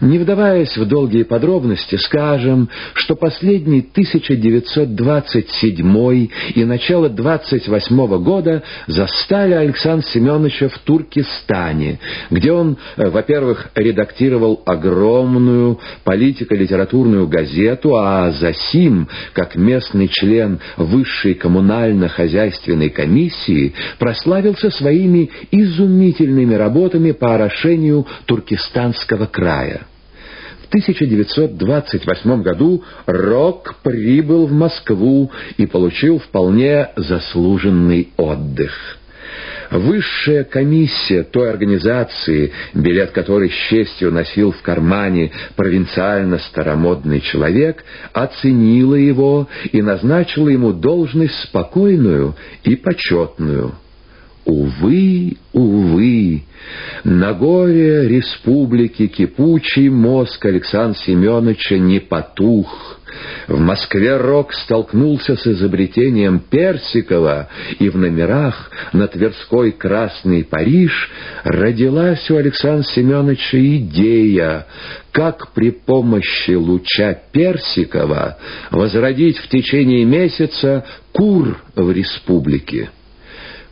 Не вдаваясь в долгие подробности, скажем, что последний 1927 и начало 28 года застали Александра Семеновича в Туркестане, где он, э, во-первых, редактировал огромную политико-литературную газету, а засим, как местный член высшей коммунально-хозяйственной комиссии, прославился своими изумительными работами по орошению Туркестанского края. В 1928 году Рок прибыл в Москву и получил вполне заслуженный отдых. Высшая комиссия той организации, билет которой с честью носил в кармане провинциально-старомодный человек, оценила его и назначила ему должность спокойную и почетную. Увы, увы, на горе республики кипучий мозг Александра Семеновича не потух. В Москве Рок столкнулся с изобретением Персикова, и в номерах на Тверской «Красный Париж» родилась у Александра Семеновича идея, как при помощи луча Персикова возродить в течение месяца кур в республике.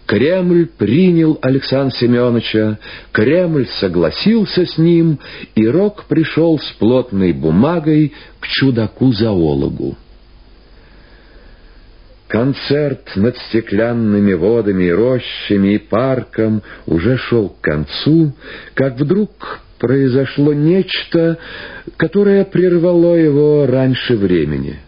Кремль принял Александра Семеновича, Кремль согласился с ним, и Рок пришел с плотной бумагой к чудаку-зоологу. Концерт над стеклянными водами рощами и парком уже шел к концу, как вдруг произошло нечто, которое прервало его раньше времени —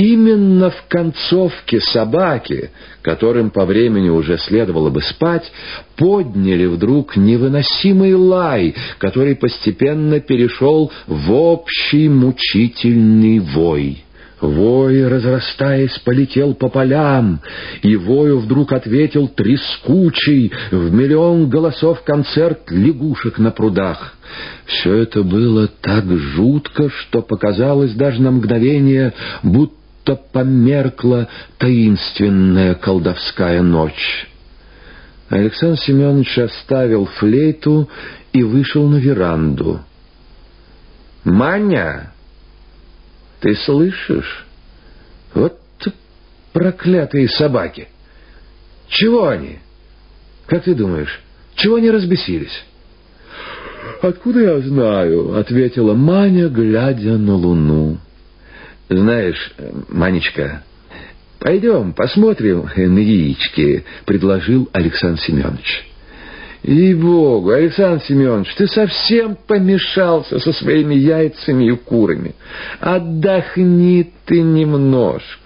Именно в концовке собаки, которым по времени уже следовало бы спать, подняли вдруг невыносимый лай, который постепенно перешел в общий мучительный вой. Вой, разрастаясь, полетел по полям, и вою вдруг ответил трескучий в миллион голосов концерт лягушек на прудах. Все это было так жутко, что показалось даже на мгновение, будто будто померкла таинственная колдовская ночь. Александр Семенович оставил флейту и вышел на веранду. «Маня, ты слышишь? Вот проклятые собаки! Чего они? Как ты думаешь, чего они разбесились?» «Откуда я знаю?» — ответила Маня, глядя на луну. «Знаешь, Манечка, пойдем посмотрим на яички», — предложил Александр Семенович. «И-богу, Александр Семенович, ты совсем помешался со своими яйцами и курами. Отдохни ты немножко».